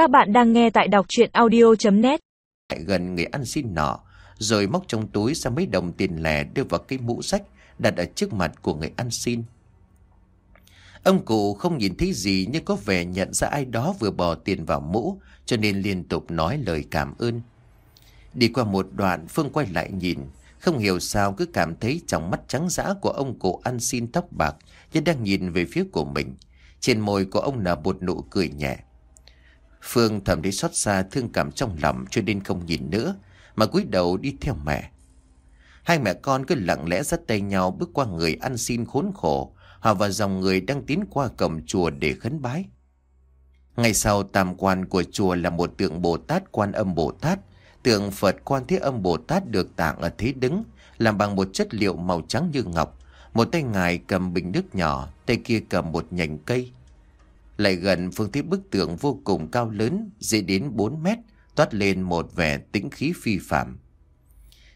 Các bạn đang nghe tại đọc chuyện audio.net lại gần người ăn xin nọ, rồi móc trong túi ra mấy đồng tiền lẻ đưa vào cái mũ sách đặt ở trước mặt của người ăn xin. Ông cụ không nhìn thấy gì nhưng có vẻ nhận ra ai đó vừa bỏ tiền vào mũ cho nên liên tục nói lời cảm ơn. Đi qua một đoạn Phương quay lại nhìn, không hiểu sao cứ cảm thấy trong mắt trắng dã của ông cụ ăn xin tóc bạc nhưng đang nhìn về phía của mình. Trên môi của ông nở một nụ cười nhẹ. Phương thầm thấy xót xa thương cảm trong lòng cho nên không nhìn nữa, mà cúi đầu đi theo mẹ. Hai mẹ con cứ lặng lẽ dắt tay nhau bước qua người ăn xin khốn khổ, họ vào dòng người đang tiến qua cổng chùa để khấn bái. Ngay sau tam quan của chùa là một tượng Bồ Tát quan âm Bồ Tát, tượng Phật quan thế âm Bồ Tát được tạng ở thế đứng, làm bằng một chất liệu màu trắng như ngọc. Một tay ngài cầm bình nước nhỏ, tay kia cầm một nhành cây. Lại gần phương thấy bức tượng vô cùng cao lớn, dễ đến 4 mét, toát lên một vẻ tĩnh khí phi phạm.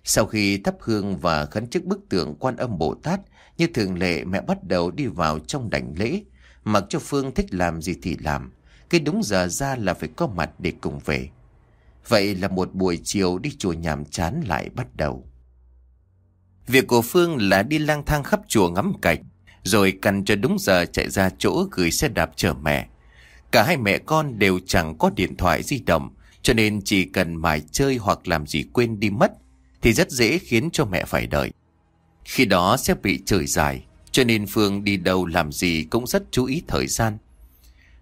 Sau khi thắp hương và khấn chức bức tượng quan âm Bồ Tát, như thường lệ mẹ bắt đầu đi vào trong đảnh lễ, mặc cho Phương thích làm gì thì làm. Cái đúng giờ ra là phải có mặt để cùng về. Vậy là một buổi chiều đi chùa nhàm chán lại bắt đầu. Việc của Phương là đi lang thang khắp chùa ngắm cảnh, rồi cần cho đúng giờ chạy ra chỗ gửi xe đạp chở mẹ. Cả hai mẹ con đều chẳng có điện thoại di động, cho nên chỉ cần mải chơi hoặc làm gì quên đi mất, thì rất dễ khiến cho mẹ phải đợi. Khi đó sẽ bị trời dài, cho nên Phương đi đâu làm gì cũng rất chú ý thời gian.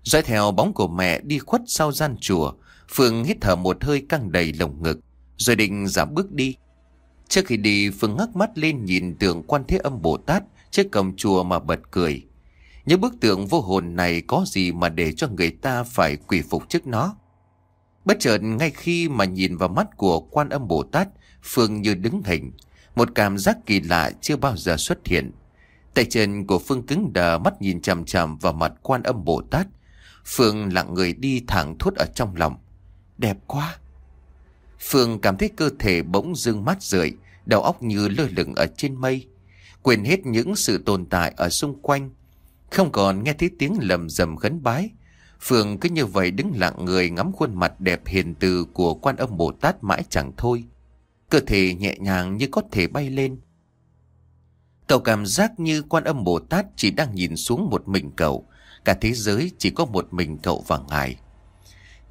Dõi theo bóng của mẹ đi khuất sau gian chùa, Phương hít thở một hơi căng đầy lồng ngực, rồi định giảm bước đi. Trước khi đi, Phương ngắc mắt lên nhìn tượng quan thế âm Bồ Tát trước cổng chùa mà bật cười. Những bức tượng vô hồn này có gì mà để cho người ta phải quỳ phục trước nó. Bất chợt ngay khi mà nhìn vào mắt của quan âm Bồ Tát, Phương như đứng hình. Một cảm giác kỳ lạ chưa bao giờ xuất hiện. Tay chân của Phương cứng đờ mắt nhìn chằm chằm vào mặt quan âm Bồ Tát. Phương lặng người đi thẳng thốt ở trong lòng. Đẹp quá! Phương cảm thấy cơ thể bỗng dưng mát rượi, đầu óc như lơ lửng ở trên mây. Quên hết những sự tồn tại ở xung quanh. Không còn nghe thấy tiếng lầm rầm khấn bái. Phượng cứ như vậy đứng lặng người ngắm khuôn mặt đẹp hiền từ của quan âm Bồ Tát mãi chẳng thôi. Cơ thể nhẹ nhàng như có thể bay lên. Cậu cảm giác như quan âm Bồ Tát chỉ đang nhìn xuống một mình cậu. Cả thế giới chỉ có một mình cậu và ngài.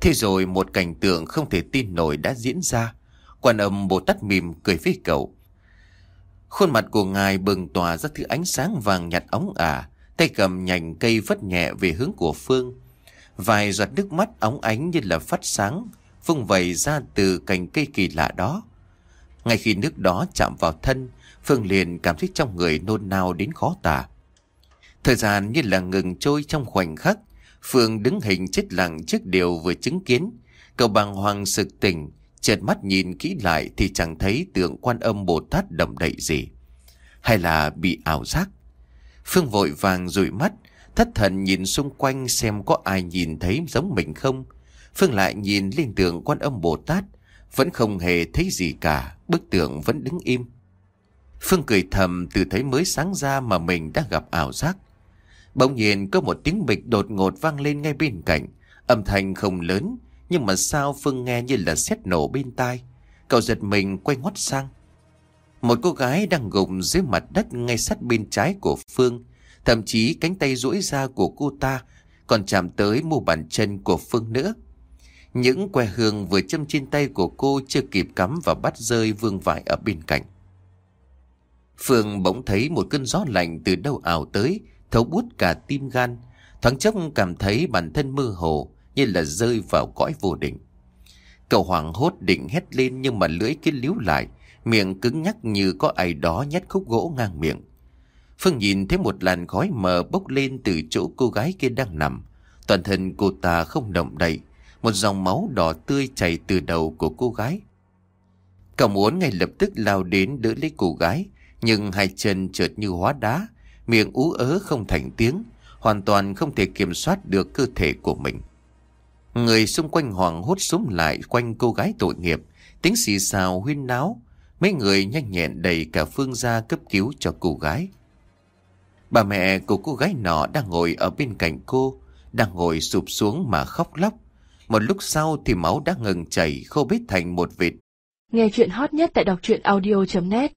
Thế rồi một cảnh tượng không thể tin nổi đã diễn ra. Quan âm Bồ Tát mỉm cười với cậu. Khuôn mặt của ngài bừng tỏa ra thứ ánh sáng vàng nhạt óng ả, tay cầm nhành cây vất nhẹ về hướng của Phương. Vài giọt nước mắt óng ánh như là phát sáng, vung vầy ra từ cành cây kỳ lạ đó. Ngay khi nước đó chạm vào thân, Phương liền cảm thấy trong người nôn nao đến khó tả. Thời gian như là ngừng trôi trong khoảnh khắc, Phương đứng hình chết lặng trước điều vừa chứng kiến. Cậu bàng hoàng sực tỉnh, chợt mắt nhìn kỹ lại thì chẳng thấy tượng quan âm Bồ Tát đậm đậy gì. Hay là bị ảo giác? Phương vội vàng rụi mắt, thất thần nhìn xung quanh xem có ai nhìn thấy giống mình không. Phương lại nhìn lên tượng quan âm Bồ Tát, vẫn không hề thấy gì cả, bức tượng vẫn đứng im. Phương cười thầm từ thấy mới sáng ra mà mình đã gặp ảo giác. Bỗng nhiên có một tiếng bịch đột ngột vang lên ngay bên cạnh. Âm thanh không lớn, nhưng mà sao Phương nghe như là sét nổ bên tai. Cậu giật mình quay ngoắt sang. Một cô gái đang gục dưới mặt đất ngay sát bên trái của Phương. Thậm chí cánh tay duỗi ra của cô ta còn chạm tới mu bàn chân của Phương nữa. Những que hương vừa châm trên tay của cô chưa kịp cắm và bắt rơi vương vải ở bên cạnh. Phương bỗng thấy một cơn gió lạnh từ đâu ảo tới, thấu bút cả tim gan. Thoáng chốc cảm thấy bản thân mơ hồ, như là rơi vào cõi vô định. Cậu hoàng hốt định hét lên nhưng mà lưỡi kia líu lại, miệng cứng nhắc như có ai đó nhét khúc gỗ ngang miệng. Phương nhìn thấy một làn khói mờ bốc lên từ chỗ cô gái kia đang nằm. Toàn thân cô ta không động đậy, một dòng máu đỏ tươi chảy từ đầu của cô gái. Cậu muốn ngay lập tức lao đến đỡ lấy cô gái, nhưng hai chân trượt như hóa đá, miệng ú ớ không thành tiếng, hoàn toàn không thể kiểm soát được cơ thể của mình. Người xung quanh hoảng hốt súng lại quanh cô gái tội nghiệp, tiếng xì xào huyên náo, mấy người nhanh nhẹn đầy cả phương ra cấp cứu cho cô gái. Bà mẹ của cô gái nọ đang ngồi ở bên cạnh cô, đang ngồi sụp xuống mà khóc lóc. Một lúc sau thì máu đã ngừng chảy khô bết thành một vệt. Nghe chuyện hot nhất tại đọc truyện audio.net